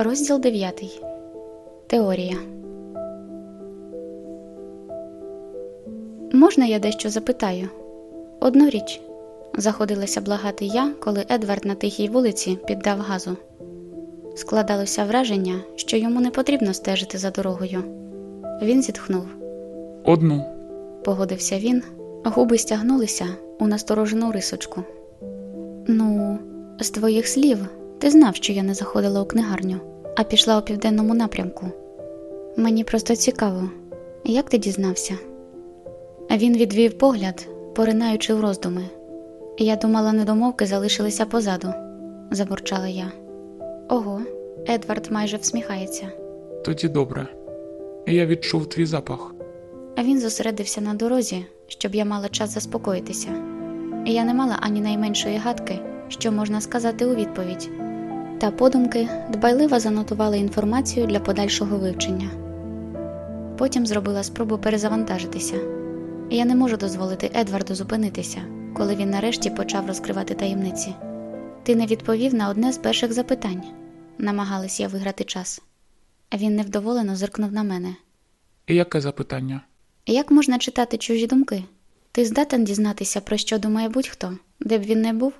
Розділ 9. Теорія. Можна я дещо запитаю? Одну річ. Заходилася благати я, коли Едвард на тихій вулиці піддав газу. Складалося враження, що йому не потрібно стежити за дорогою. Він зітхнув. Одну. Погодився він, губи стягнулися у насторожену рисочку. Ну, з твоїх слів, ти знав, що я не заходила у книгарню, а пішла у південному напрямку. Мені просто цікаво, як ти дізнався? Він відвів погляд, поринаючи в роздуми. Я думала, недомовки залишилися позаду, забурчала я. Ого, Едвард майже всміхається. Тоді добре. Я відчув твій запах. А він зосередився на дорозі, щоб я мала час заспокоїтися. Я не мала ані найменшої гадки, що можна сказати у відповідь. Та подумки дбайливо занотувала інформацію для подальшого вивчення. Потім зробила спробу перезавантажитися. Я не можу дозволити Едварду зупинитися, коли він нарешті почав розкривати таємниці. Ти не відповів на одне з перших запитань, намагалась я виграти час. Він невдоволено зиркнув на мене. Яке запитання? Як можна читати чужі думки? Ти здатен дізнатися, про що думає будь-хто, де б він не був?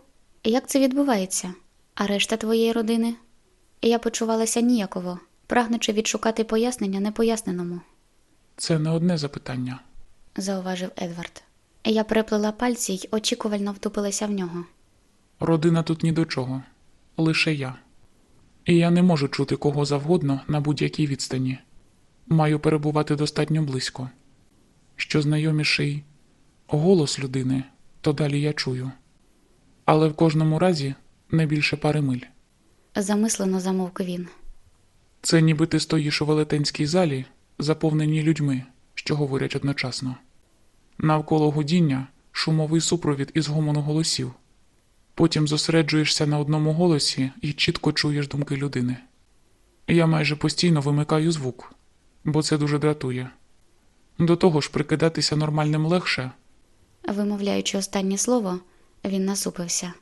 Як це відбувається? А решта твоєї родини? Я почувалася ніяково, прагнучи відшукати пояснення непоясненому, Це не одне запитання. зауважив Едвард. Я переплела пальці й очікувально втупилася в нього. Родина тут ні до чого, лише я. І я не можу чути кого завгодно на будь-якій відстані. Маю перебувати достатньо близько. Що знайоміший голос людини, то далі я чую. Але в кожному разі не більше пари миль. Замислено замовк він. Це ніби ти стоїш у велетенській залі, заповненій людьми, що говорять одночасно. Навколо гудіння шумовий супровід із гомону голосів. Потім зосереджуєшся на одному голосі і чітко чуєш думки людини. Я майже постійно вимикаю звук, бо це дуже дратує. До того ж, прикидатися нормальним легше, Вимовляючи останнє слово, він насупився.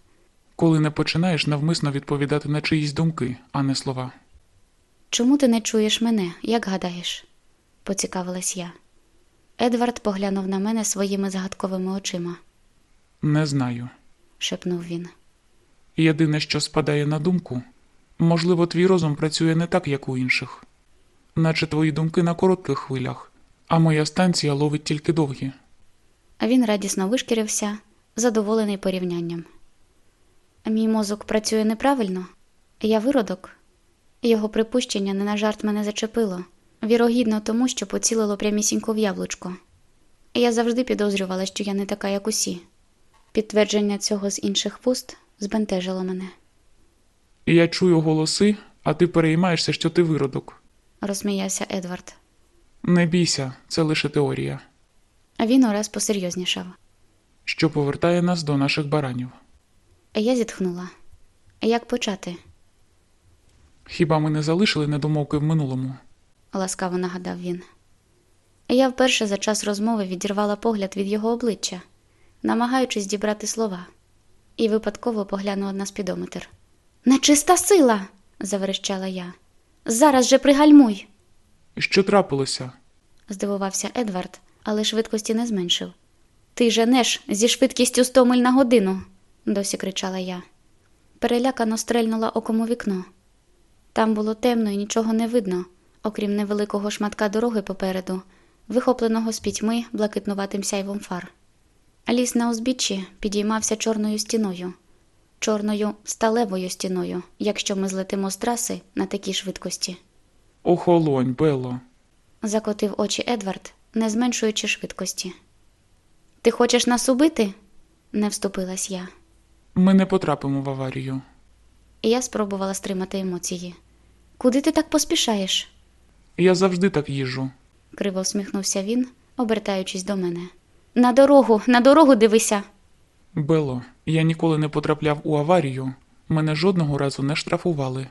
Коли не починаєш навмисно відповідати на чиїсь думки, а не слова. Чому ти не чуєш мене, як гадаєш? поцікавилась я. Едвард поглянув на мене своїми загадковими очима, Не знаю. шепнув він. Єдине, що спадає на думку, можливо, твій розум працює не так, як у інших, наче твої думки на коротких хвилях, а моя станція ловить тільки довгі. А він радісно вишкірився, задоволений порівнянням. Мій мозок працює неправильно, я виродок. Його припущення не на жарт мене зачепило, вірогідно тому, що поцілило прямісінько в яблучко. Я завжди підозрювала, що я не така, як усі. Підтвердження цього з інших вуст збентежило мене, я чую голоси, а ти переймаєшся, що ти виродок. розсміявся Едвард. Не бійся, це лише теорія, А він ураз посерйознішав. що повертає нас до наших баранів. Я зітхнула. Як почати? Хіба ми не залишили недомовки в минулому? ласкаво нагадав він. Я вперше за час розмови відірвала погляд від його обличчя, намагаючись дібрати слова, і випадково поглянула на спідометр. Нечиста сила. заверещала я. Зараз же пригальмуй. Що трапилося? здивувався Едвард, але швидкості не зменшив. Ти женеш зі швидкістю 100 миль на годину, досі кричала я. Перелякано стрельнула оком у вікно. Там було темно і нічого не видно, окрім невеликого шматка дороги попереду, вихопленого з пітьми блакитнуватим сяйвом фар. Ліс на узбіччі підіймався чорною стіною, чорною сталевою стіною, якщо ми злетимо з траси на такій швидкості. Охолонь, Бело. закотив очі Едвард, не зменшуючи швидкості. Ти хочеш нас убити? не вступилась я. Ми не потрапимо в аварію. Я спробувала стримати емоції. Куди ти так поспішаєш? Я завжди так їжджу. криво всміхнувся він, обертаючись до мене. На дорогу, на дорогу дивися. Бело, я ніколи не потрапляв у аварію, мене жодного разу не штрафували.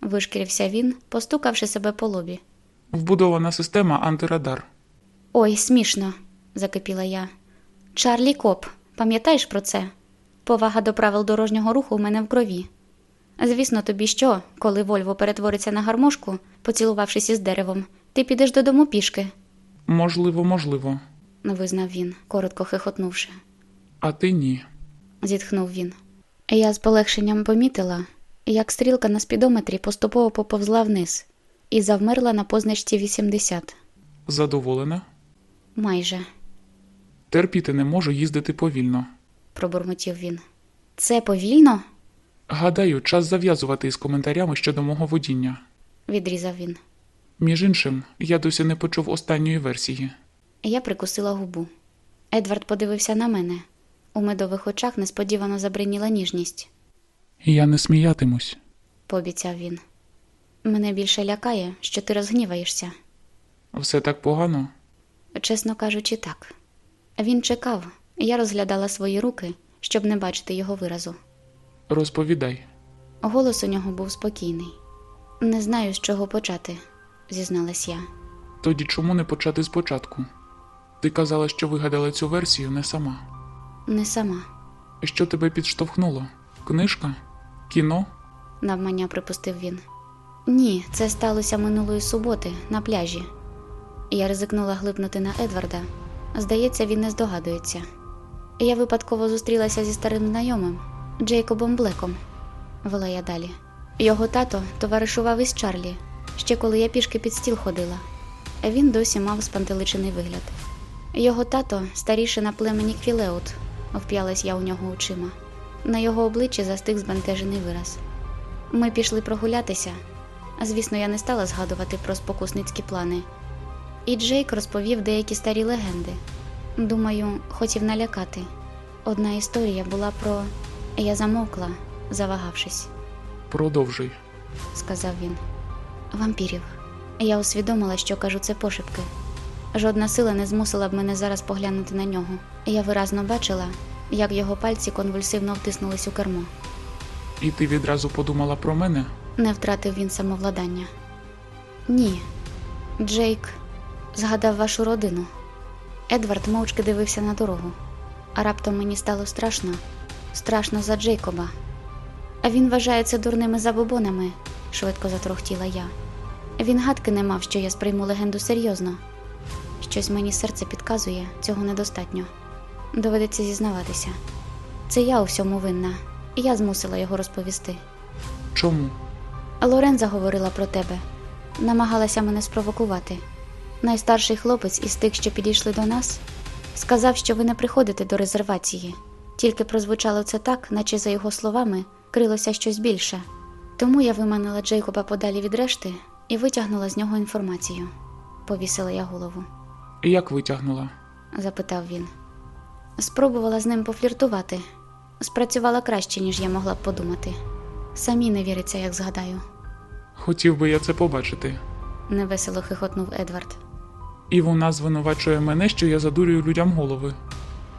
вишкірився він, постукавши себе по лобі. Вбудована система антирадар. Ой, смішно, закипіла я. Чарлі Коп, пам'ятаєш про це? Повага до правил дорожнього руху в мене в крові. Звісно, тобі що, коли Вольво перетвориться на гармошку, поцілувавшись із деревом, ти підеш додому пішки, Можливо, можливо. визнав він, коротко хихотнувши. А ти ні. зітхнув він. Я з полегшенням помітила, як стрілка на спідометрі поступово поповзла вниз і завмерла на позначці 80. Задоволена? Майже, Терпіти не можу їздити повільно. Пробурмотів він. Це повільно? Гадаю, час зав'язувати із коментарями щодо мого водіння. відрізав він. Між іншим, я досі не почув останньої версії. Я прикусила губу. Едвард подивився на мене. У медових очах несподівано забриніла ніжність, Я не сміятимусь. пообіцяв він. Мене більше лякає, що ти розгніваєшся. Все так погано. Чесно кажучи, так. Він чекав, я розглядала свої руки, щоб не бачити його виразу. Розповідай. Голос у нього був спокійний. Не знаю, з чого почати, зізналась я. Тоді чому не почати спочатку? Ти казала, що вигадала цю версію не сама. Не сама, Що тебе підштовхнуло? Книжка? Кіно? навмання припустив він. Ні, це сталося минулої суботи на пляжі. Я ризикнула глипнути на Едварда. Здається, він не здогадується. Я випадково зустрілася зі старим знайомим Джейкобом Блеком, вела я далі. Його тато товаришував із Чарлі, ще коли я пішки під стіл ходила. Він досі мав спантеличений вигляд. Його тато старіше на племені Квілеут, вп'ялась я у нього очима. На його обличчі застиг збентежений вираз. Ми пішли прогулятися. Звісно, я не стала згадувати про спокусницькі плани. І Джейк розповів деякі старі легенди. Думаю, хотів налякати. Одна історія була про. Я замовкла, завагавшись, Продовжуй. сказав він. Вампірів. Я усвідомила, що кажу це пошепки. Жодна сила не змусила б мене зараз поглянути на нього. Я виразно бачила, як його пальці конвульсивно втиснулись у кермо. І ти відразу подумала про мене? Не втратив він самовладання. Ні. Джейк згадав вашу родину. Едвард мовчки дивився на дорогу, а раптом мені стало страшно, страшно за Джейкоба. А він вважає це дурними забобонами, швидко затрохтіла я. Він гадки не мав, що я сприйму легенду серйозно. Щось мені серце підказує, цього недостатньо. Доведеться зізнаватися. Це я у всьому винна, і я змусила його розповісти. Чому? Лоренза говорила про тебе, намагалася мене спровокувати. Найстарший хлопець із тих, що підійшли до нас, сказав, що ви не приходите до резервації, тільки прозвучало це так, наче за його словами крилося щось більше. Тому я виманила Джейкоба подалі від решти і витягнула з нього інформацію. Повісила я голову, Як витягнула? запитав він. Спробувала з ним пофліртувати. Спрацювала краще, ніж я могла б подумати. Самі не віриться, як згадаю. Хотів би я це побачити. невесело хихотнув Едвард. І вона звинувачує мене, що я задурюю людям голови.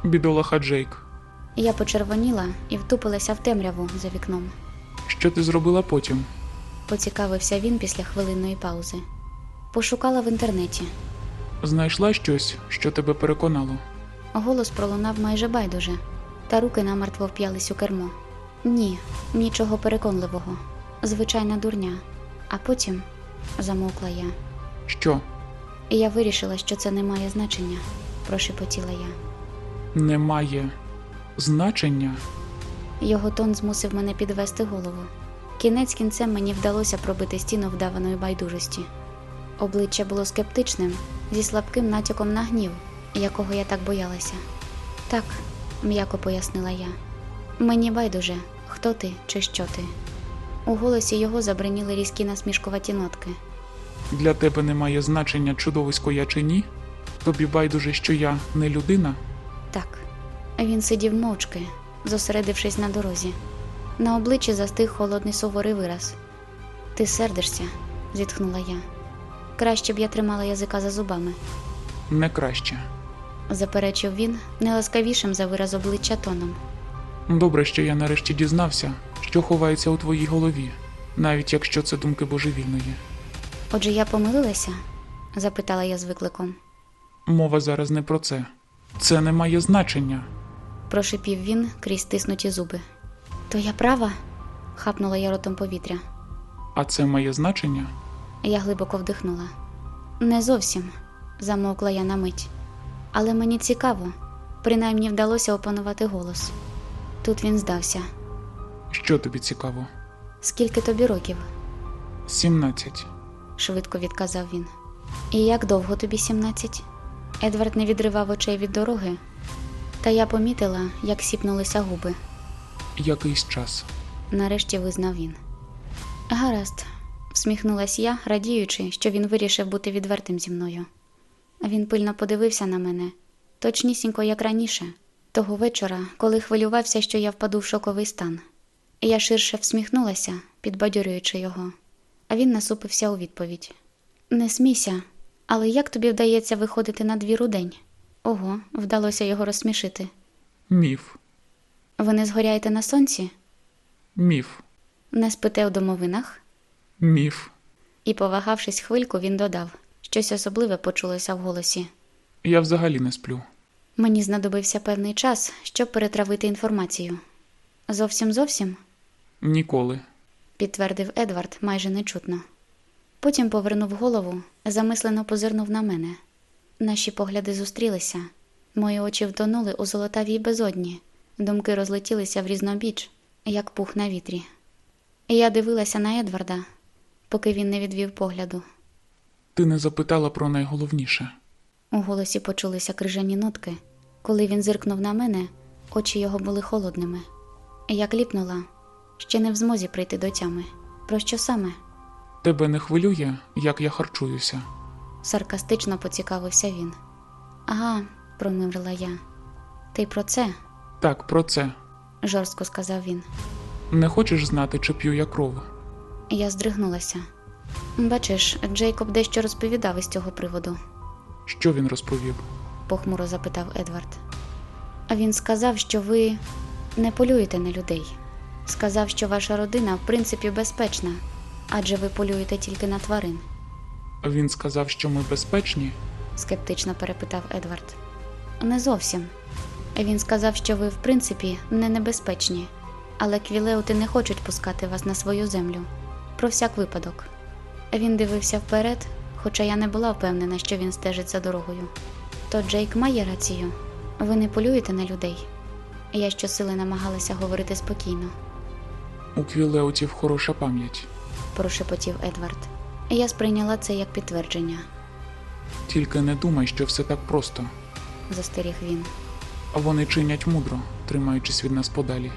Бідолаха Джейк. Я почервоніла і втупилася в темряву за вікном. Що ти зробила потім? Поцікавився він після хвилинної паузи. Пошукала в інтернеті. Знайшла щось, що тебе переконало. Голос пролунав майже байдуже, та руки намертво вп'ялись у кермо. Ні, нічого переконливого. Звичайна дурня. А потім замовкла я. Що? І я вирішила, що це не має значення, прошепотіла я. Немає значення. Його тон змусив мене підвести голову. Кінець кінцем мені вдалося пробити стіну вдаваної байдужості. Обличчя було скептичним, зі слабким натяком на гнів, якого я так боялася. Так, м'яко пояснила я. Мені байдуже, хто ти чи що ти. У голосі його забриніли різкі насмішкуваті нотки. Для тебе немає значення, чудовисько я чи ні? Тобі байдуже, що я не людина? Так. Він сидів мовчки, зосередившись на дорозі. На обличчі застиг холодний суворий вираз. Ти сердишся, зітхнула я. Краще б я тримала язика за зубами, Не краще. заперечив він неласкавішим за вираз обличчя тоном. Добре, що я нарешті дізнався, що ховається у твоїй голові, навіть якщо це думки божевільної. Отже, я помилилася? запитала я з викликом. Мова зараз не про це. Це не має значення. Прошипів він крізь стиснуті зуби. То я права? хапнула я ротом повітря. А це має значення? Я глибоко вдихнула. Не зовсім, замовкла я на мить. Але мені цікаво, принаймні вдалося опанувати голос. Тут він здався. Що тобі цікаво? Скільки тобі років? Сімнадцять. Швидко відказав він. І як довго тобі сімнадцять? Едвард не відривав очей від дороги, та я помітила, як сіпнулися губи. Якийсь час. Нарешті визнав він. Гаразд, всміхнулась я, радіючи, що він вирішив бути відвертим зі мною. Він пильно подивився на мене, точнісінько, як раніше, того вечора, коли хвилювався, що я впаду в шоковий стан. Я ширше всміхнулася, підбадьорюючи його, а він насупився у відповідь: Не смійся, але як тобі вдається виходити на двір у день? Ого, вдалося його розсмішити. Міф. Ви не згоряєте на сонці? Міф. Не спите в домовинах? Міф. І, повагавшись хвильку, він додав щось особливе почулося в голосі. Я взагалі не сплю. Мені знадобився певний час, щоб перетравити інформацію. Зовсім зовсім, Ніколи. Підтвердив Едвард майже нечутно. Потім повернув голову, замислено позирнув на мене. Наші погляди зустрілися. Мої очі втонули у золотавій безодні, думки розлетілися в різнобіч, як пух на вітрі. Я дивилася на Едварда, поки він не відвів погляду. Ти не запитала про найголовніше. У голосі почулися крижані нотки. Коли він зиркнув на мене, очі його були холодними. Я кліпнула, ще не в змозі прийти до тями. Про що саме? Тебе не хвилює, як я харчуюся. саркастично поцікавився він. Ага, промимрила я. Ти про це? Так, про це. жорстко сказав він. Не хочеш знати, чи п'ю я кров? Я здригнулася. Бачиш, Джейкоб дещо розповідав із цього приводу, Що він розповів? похмуро запитав Едвард. А він сказав, що ви не полюєте на людей. Сказав, що ваша родина в принципі безпечна, адже ви полюєте тільки на тварин, Він сказав, що ми безпечні. скептично перепитав Едвард. Не зовсім. Він сказав, що ви в принципі не небезпечні, але квілеути не хочуть пускати вас на свою землю. Про всяк випадок. Він дивився вперед, хоча я не була впевнена, що він стежить за дорогою. То Джейк має рацію. Ви не полюєте на людей. Я щосили намагалася говорити спокійно, У квілеутів хороша пам'ять. прошепотів Едвард. Я сприйняла це як підтвердження, Тільки не думай, що все так просто. застеріг він. Вони чинять мудро, тримаючись від нас подалі.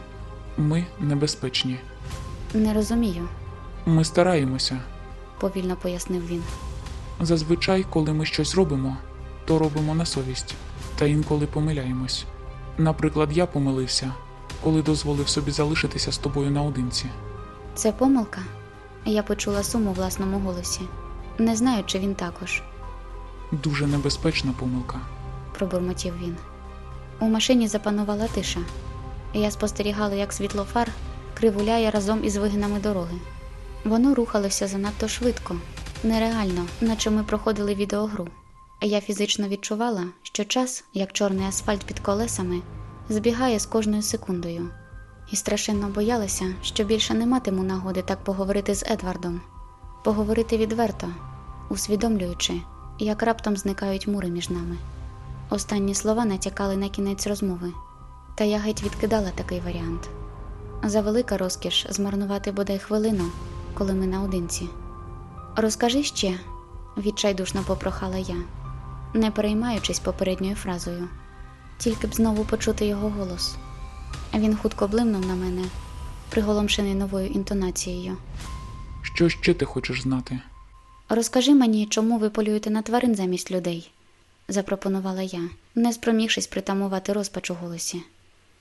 Ми небезпечні. Не розумію, Ми стараємося. повільно пояснив він. Зазвичай, коли ми щось робимо, то робимо на совість, та інколи помиляємось. Наприклад, я помилився, коли дозволив собі залишитися з тобою наодинці. Це помилка? Я почула сум у власному голосі. Не знаю, чи він також, Дуже небезпечна помилка. пробурмотів він. У машині запанувала тиша. Я спостерігала, як світло фар кривуляє разом із вигинами дороги. Воно рухалося занадто швидко, нереально, наче ми проходили відеогру. Я фізично відчувала, що час, як чорний асфальт під колесами, збігає з кожною секундою, і страшенно боялася, що більше не матиму нагоди так поговорити з Едвардом, поговорити відверто, усвідомлюючи, як раптом зникають мури між нами. Останні слова натякали на кінець розмови, та я геть відкидала такий варіант. Завелика розкіш змарнувати бодай хвилину, коли ми наодинці. Розкажи ще, відчайдушно попрохала я, не переймаючись попередньою фразою, тільки б знову почути його голос. Він хутко блимнув на мене, приголомшений новою інтонацією. Що ще ти хочеш знати? Розкажи мені, чому ви полюєте на тварин замість людей, запропонувала я, не спромігшись притамувати розпач у голосі.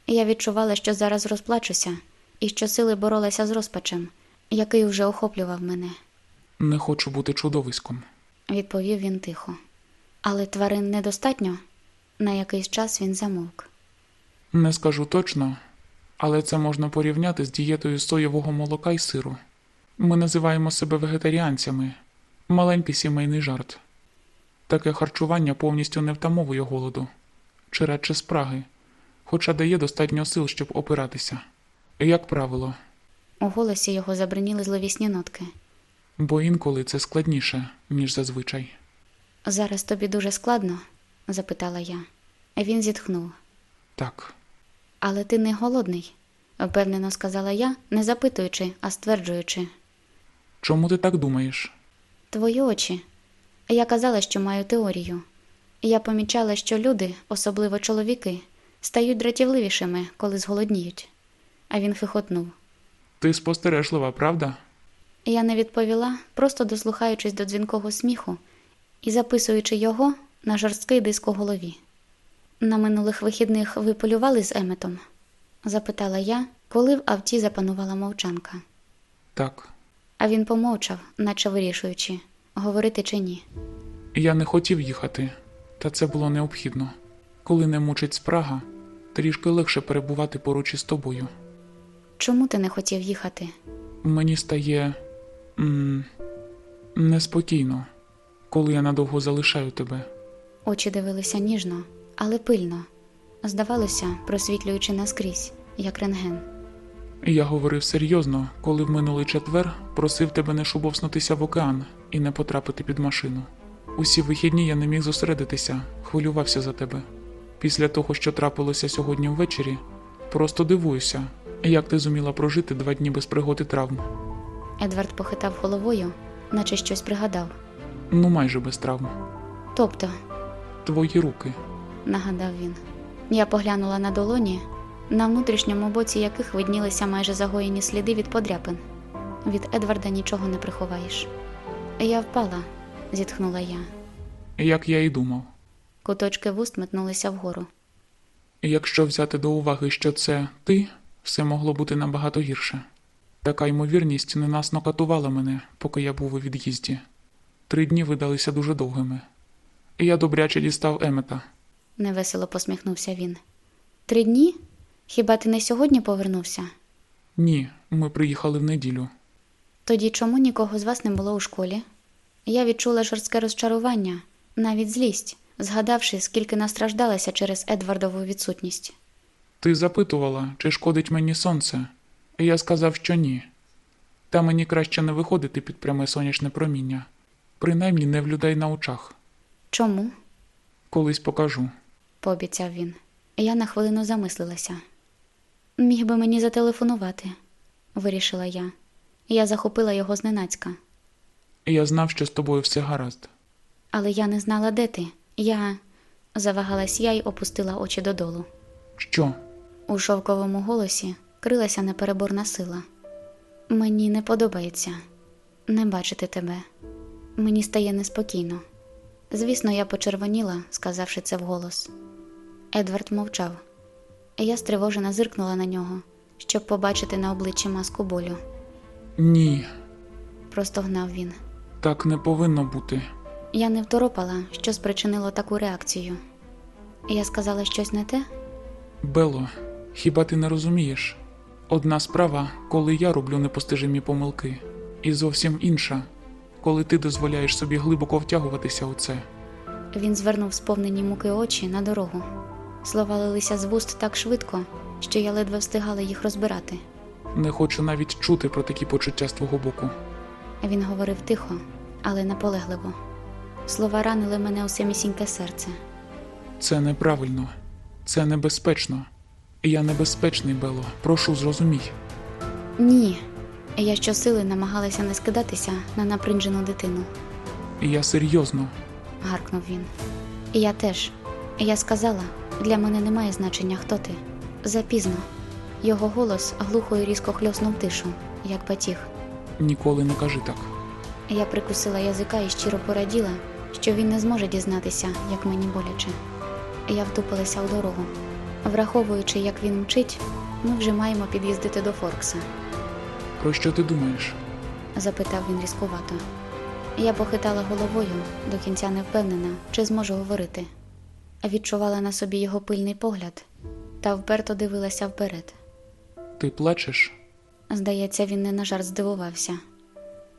Я відчувала, що зараз розплачуся, і що сили боролася з розпачем, який уже охоплював мене, Не хочу бути чудовиськом. відповів він тихо. Але тварин недостатньо. На якийсь час він замовк. Не скажу точно, але це можна порівняти з дієтою соєвого молока і сиру. Ми називаємо себе вегетаріанцями. Маленький сімейний жарт. Таке харчування повністю не втамовує голоду, чи радше спраги, хоча дає достатньо сил, щоб опиратися. Як правило, У голосі його забриніли зловісні нотки. Бо інколи це складніше, ніж зазвичай. Зараз тобі дуже складно? Запитала я. Він зітхнув. Так, Але ти не голодний, впевнено сказала я, не запитуючи, а стверджуючи. чому ти так думаєш? Твої очі. Я казала, що маю теорію. Я помічала, що люди, особливо чоловіки, стають дратівливішими, коли зголодніють. А він хихотнув. Ти спостережлива, правда? Я не відповіла, просто дослухаючись до дзвінкого сміху і записуючи його на жорсткий диск у голові. На минулих вихідних ви полювали з Еметом? запитала я, коли в авті запанувала мовчанка. Так. А він помовчав, наче вирішуючи, говорити чи ні. Я не хотів їхати, та це було необхідно. Коли не мучить спрага, трішки легше перебувати поруч із тобою. Чому ти не хотів їхати? Мені стає м- неспокійно, коли я надовго залишаю тебе. Очі дивилися ніжно, але пильно, здавалося, просвітлюючи наскрізь, як рентген. Я говорив серйозно, коли в минулий четвер просив тебе не шубовснутися в океан і не потрапити під машину. Усі вихідні я не міг зосередитися, хвилювався за тебе. Після того, що трапилося сьогодні ввечері, просто дивуюся, як ти зуміла прожити два дні без пригод і травм. Едвард похитав головою, наче щось пригадав. Ну, майже без травм. Тобто, Твої руки. нагадав він. Я поглянула на долоні, на внутрішньому боці яких виднілися майже загоєні сліди від подряпин. Від Едварда нічого не приховаєш. Я впала, зітхнула я. Як я і думав. Куточки вуст метнулися вгору. Якщо взяти до уваги, що це ти, все могло бути набагато гірше. Така ймовірність ненасно катувала мене, поки я був у від'їзді. Три дні видалися дуже довгими. І я добряче дістав Емета. Невесело посміхнувся він. Три дні? Хіба ти не сьогодні повернувся? Ні, ми приїхали в неділю. Тоді чому нікого з вас не було у школі? Я відчула жорстке розчарування, навіть злість, згадавши, скільки настраждалася через Едвардову відсутність. Ти запитувала, чи шкодить мені сонце, і я сказав, що ні. Та мені краще не виходити під пряме сонячне проміння, принаймні не в людей на очах. Чому? Колись покажу. пообіцяв він. Я на хвилину замислилася. Міг би мені зателефонувати, вирішила я. Я захопила його зненацька, я знав, що з тобою все гаразд. але я не знала, де ти. Я завагалась я й опустила очі додолу. Що? У шовковому голосі крилася непереборна сила. Мені не подобається не бачити тебе. Мені стає неспокійно. Звісно, я почервоніла, сказавши це вголос. Едвард мовчав. Я стривожено зиркнула на нього, щоб побачити на обличчі маску болю. Ні, Простогнав він. так не повинно бути. Я не второпала, що спричинило таку реакцію. Я сказала щось не те? Бело, хіба ти не розумієш? Одна справа, коли я роблю непостижимі помилки, і зовсім інша, коли ти дозволяєш собі глибоко втягуватися у це. Він звернув сповнені муки очі на дорогу. Слова лилися з вуст так швидко, що я ледве встигала їх розбирати. Не хочу навіть чути про такі почуття з твого боку. Він говорив тихо, але наполегливо. Слова ранили мене у самісіньке серце. Це неправильно, це небезпечно. Я небезпечний, Бело. Прошу, зрозумій. Ні. Я щосили намагалася не скидатися на напринжену дитину, я серйозно. гаркнув він. Я теж. Я сказала, для мене немає значення, хто ти. Запізно. Його голос глухо і різко хльоснув тишу, як батіг. Ніколи не кажи так. Я прикусила язика і щиро пораділа, що він не зможе дізнатися, як мені боляче. Я втупилася у дорогу. Враховуючи, як він мчить, ми вже маємо під'їздити до Форкса, Про що ти думаєш? запитав він різкувато. Я похитала головою, до кінця не впевнена, чи зможу говорити. Відчувала на собі його пильний погляд та вперто дивилася вперед. Ти плачеш? Здається, він не на жарт здивувався.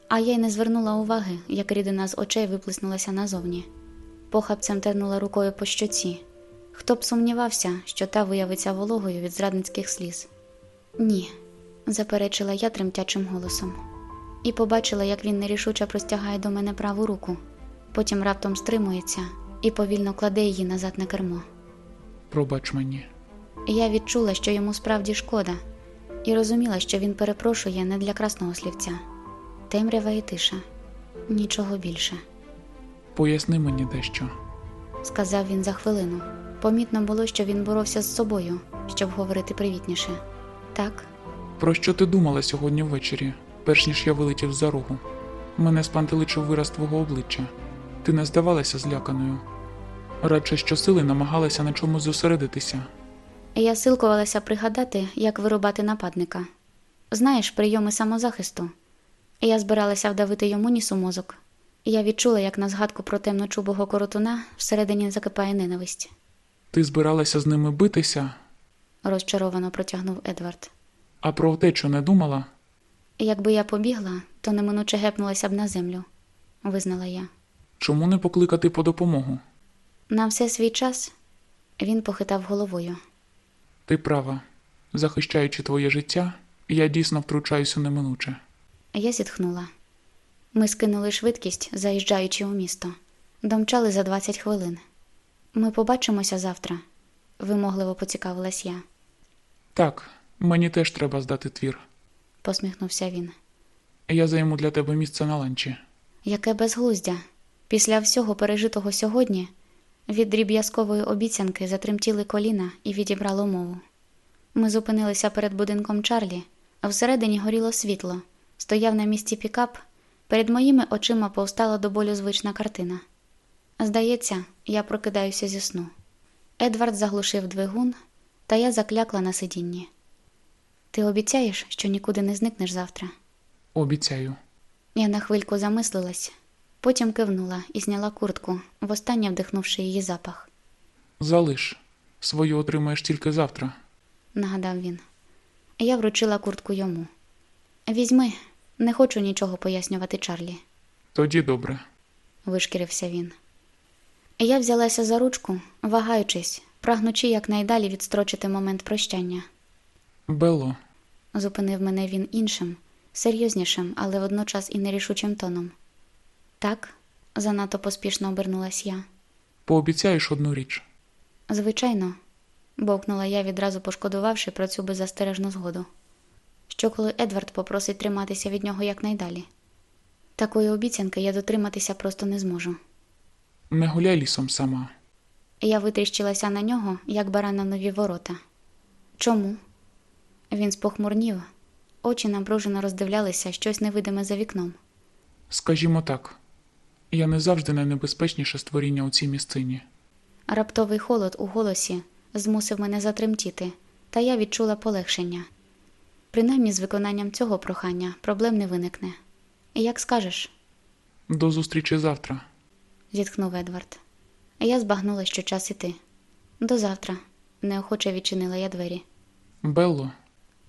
А я й не звернула уваги, як рідина з очей виплеснулася назовні. Похапцем тернула рукою по щоці. Хто б сумнівався, що та виявиться вологою від зрадницьких сліз? Ні, заперечила я тремтячим голосом, і побачила, як він нерішуче простягає до мене праву руку, потім раптом стримується і повільно кладе її назад на кермо. Пробач мені. Я відчула, що йому справді шкода, і розуміла, що він перепрошує не для красного слівця. Темрява і тиша. Нічого більше, Поясни мені дещо. сказав він за хвилину. Помітно було, що він боровся з собою, щоб говорити привітніше. Так, Про що ти думала сьогодні ввечері, перш ніж я вилетів за рогу? Мене спантеличив вираз твого обличчя. Ти не здавалася зляканою. Радше щосили намагалася на чомусь зосередитися. я силкувалася пригадати, як вирубати нападника. Знаєш, прийоми самозахисту. Я збиралася вдавити йому ніс у мозок. Я відчула, як на згадку про темночубого коротуна всередині закипає ненависть. Ти збиралася з ними битися, розчаровано протягнув Едвард. А про втечу не думала? Якби я побігла, то неминуче гепнулася б на землю, визнала я. Чому не покликати по допомогу? На все свій час він похитав головою. Ти права. Захищаючи твоє життя, я дійсно втручаюся неминуче. Я зітхнула. Ми скинули швидкість, заїжджаючи у місто. Домчали за 20 хвилин. Ми побачимося завтра, вимогливо поцікавилась я, Так, мені теж треба здати твір. посміхнувся він. Я займу для тебе місце на ланчі. Яке безглуздя. Після всього пережитого сьогодні від дріб'язкової обіцянки затремтіли коліна і відібрало мову. Ми зупинилися перед будинком Чарлі, а всередині горіло світло. Стояв на місці пікап. Перед моїми очима повстала до болю звична картина. Здається, я прокидаюся зі сну. Едвард заглушив двигун, та я заклякла на сидінні. Ти обіцяєш, що нікуди не зникнеш завтра? Обіцяю. Я на хвильку замислилась, потім кивнула і зняла куртку, востаннє вдихнувши її запах, Залиш. Свою отримаєш тільки завтра. нагадав він. Я вручила куртку йому. Візьми, не хочу нічого пояснювати Чарлі, Тоді добре. вишкірився він. Я взялася за ручку, вагаючись, прагнучи якнайдалі відстрочити момент прощання. Белло, Зупинив мене він іншим, серйознішим, але водночас і нерішучим тоном. Так, занадто поспішно обернулась я. пообіцяєш одну річ. Звичайно, бовкнула я, відразу пошкодувавши про цю беззастережну згоду. Що коли Едвард попросить триматися від нього якнайдалі? Такої обіцянки я дотриматися просто не зможу. Не гуляй лісом сама. Я витріщилася на нього, як баран на нові ворота. Чому? Він спохмурнів, очі напружено роздивлялися щось невидиме за вікном. Скажімо так, я не завжди найнебезпечніше створіння у цій місцині. Раптовий холод у голосі змусив мене затремтіти, та я відчула полегшення. Принаймні з виконанням цього прохання проблем не виникне. Як скажеш, До зустрічі завтра. зітхнув Едвард. Я збагнула, що час іти. До завтра, неохоче відчинила я двері. Белло,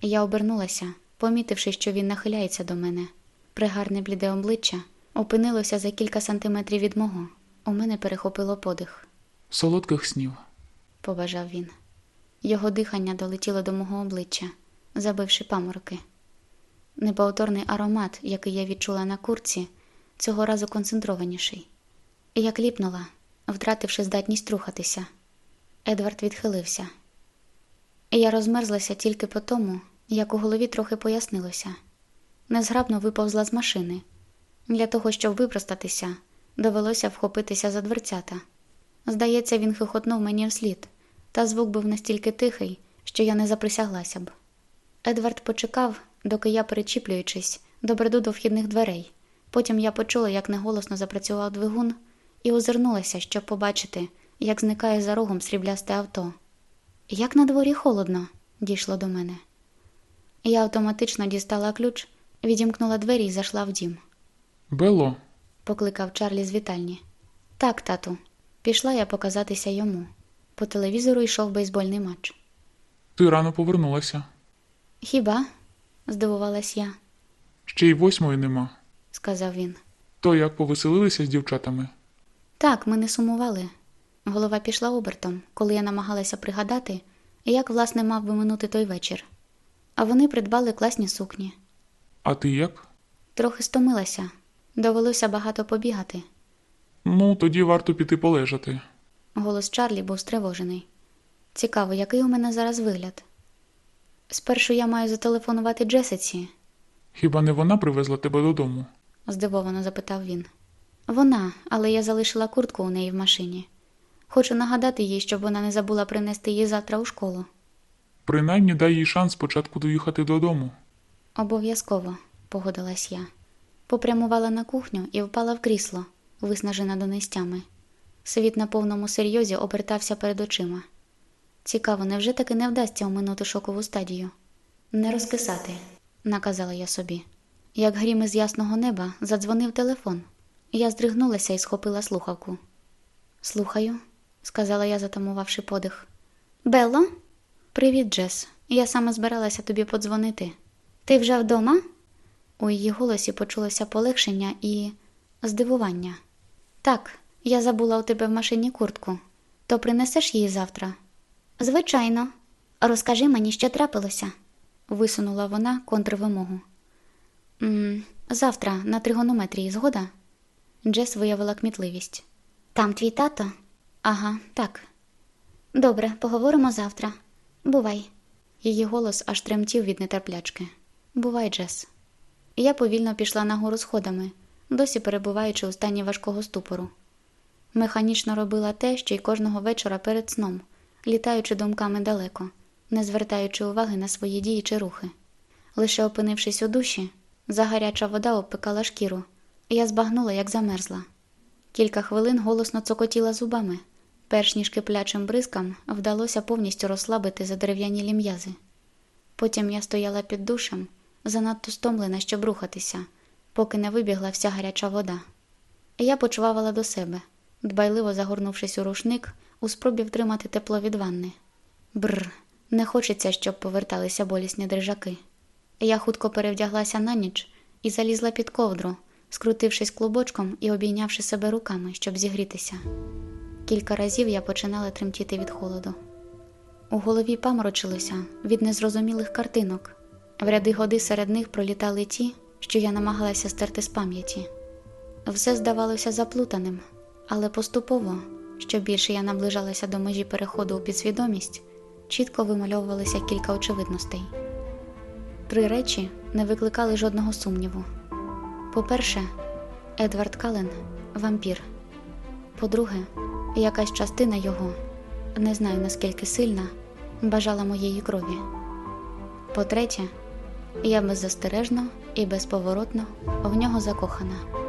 Я обернулася, помітивши, що він нахиляється до мене. Пригарне бліде обличчя опинилося за кілька сантиметрів від мого. У мене перехопило подих. солодких снів. побажав він. Його дихання долетіло до мого обличчя, забивши памороки. Неповторний аромат, який я відчула на курці, цього разу концентрованіший. Я кліпнула, втративши здатність рухатися. Едвард відхилився. Я розмерзлася тільки по тому, як у голові трохи пояснилося. Незграбно виповзла з машини. Для того, щоб випростатися, довелося вхопитися за дверцята. Здається, він хихотнув мені вслід, та звук був настільки тихий, що я не заприсяглася б. Едвард почекав, доки я, перечіплюючись, добреду до вхідних дверей. Потім я почула, як неголосно запрацював двигун, і озирнулася, щоб побачити, як зникає за рогом сріблясте авто. Як на дворі холодно, дійшло до мене. Я автоматично дістала ключ, відімкнула двері і зайшла в дім. Белло, Покликав Чарлі з вітальні. Так, тату. Пішла я показатися йому. По телевізору йшов бейсбольний матч. ти рано повернулася. Хіба? здивувалась я, Ще й восьмої нема. сказав він. То як повеселилися з дівчатами? Так, ми не сумували. Голова пішла обертом, коли я намагалася пригадати, як власне мав би минути той вечір. А вони придбали класні сукні. А ти як? Трохи стомилася, довелося багато побігати. Ну, тоді варто піти полежати. Голос Чарлі був стривожений. Цікаво, який у мене зараз вигляд. Спершу я маю зателефонувати Джесиці, Хіба не вона привезла тебе додому? здивовано запитав він. Вона, але я залишила куртку у неї в машині. Хочу нагадати їй, щоб вона не забула принести її завтра у школу. Принаймні дай їй шанс спочатку доїхати додому. Обов'язково, погодилась я. Попрямувала на кухню і впала в крісло, виснажена донестями. Світ на повному серйозі обертався перед очима. Цікаво, невже таки не вдасться оминути шокову стадію? Не розписати, наказала я собі. Як грім із ясного неба задзвонив телефон. Я здригнулася і схопила слухавку. Слухаю, сказала я, затамувавши подих. Белло? Привіт, Джес. Я саме збиралася тобі подзвонити. Ти вже вдома? У її голосі почулося полегшення і здивування. Так, я забула у тебе в машині куртку. То принесеш її завтра? Звичайно. Розкажи мені, що трапилося, висунула вона контрвимогу. «М, Завтра на тригонометрії згода? Джес виявила кмітливість. Там твій тато? Ага, так. Добре, поговоримо завтра. Бувай. Її голос аж тремтів від нетерплячки. Бувай, Джес. Я повільно пішла нагору сходами, досі перебуваючи у стані важкого ступору. Механічно робила те, що й кожного вечора перед сном, літаючи думками далеко, не звертаючи уваги на свої дії чи рухи. Лише опинившись у душі, загаряча вода обпекала шкіру, я збагнула, як замерзла. Кілька хвилин голосно цокотіла зубами, перш ніж киплячим бризкам вдалося повністю розслабити задерев'янілі м'язи. Потім я стояла під душем, занадто стомлена, щоб рухатися, поки не вибігла вся гаряча вода. Я почувала до себе, дбайливо загорнувшись у рушник, у спробі втримати тепло від ванни. Бррр, не хочеться, щоб поверталися болісні дрижаки. Я хутко перевдяглася на ніч і залізла під ковдру, скрутившись клубочком і обійнявши себе руками, щоб зігрітися. Кілька разів я починала тремтіти від холоду. У голові паморочилося від незрозумілих картинок. В ряди годи серед них пролітали ті, що я намагалася стерти з пам'яті. Все здавалося заплутаним, але поступово, що більше я наближалася до межі переходу у підсвідомість, чітко вимальовувалися кілька очевидностей. Три речі не викликали жодного сумніву. По-перше, Едвард Кален вампір. По-друге, якась частина його, не знаю наскільки сильна, бажала моєї крові. По-третє, я беззастережно і безповоротно в нього закохана.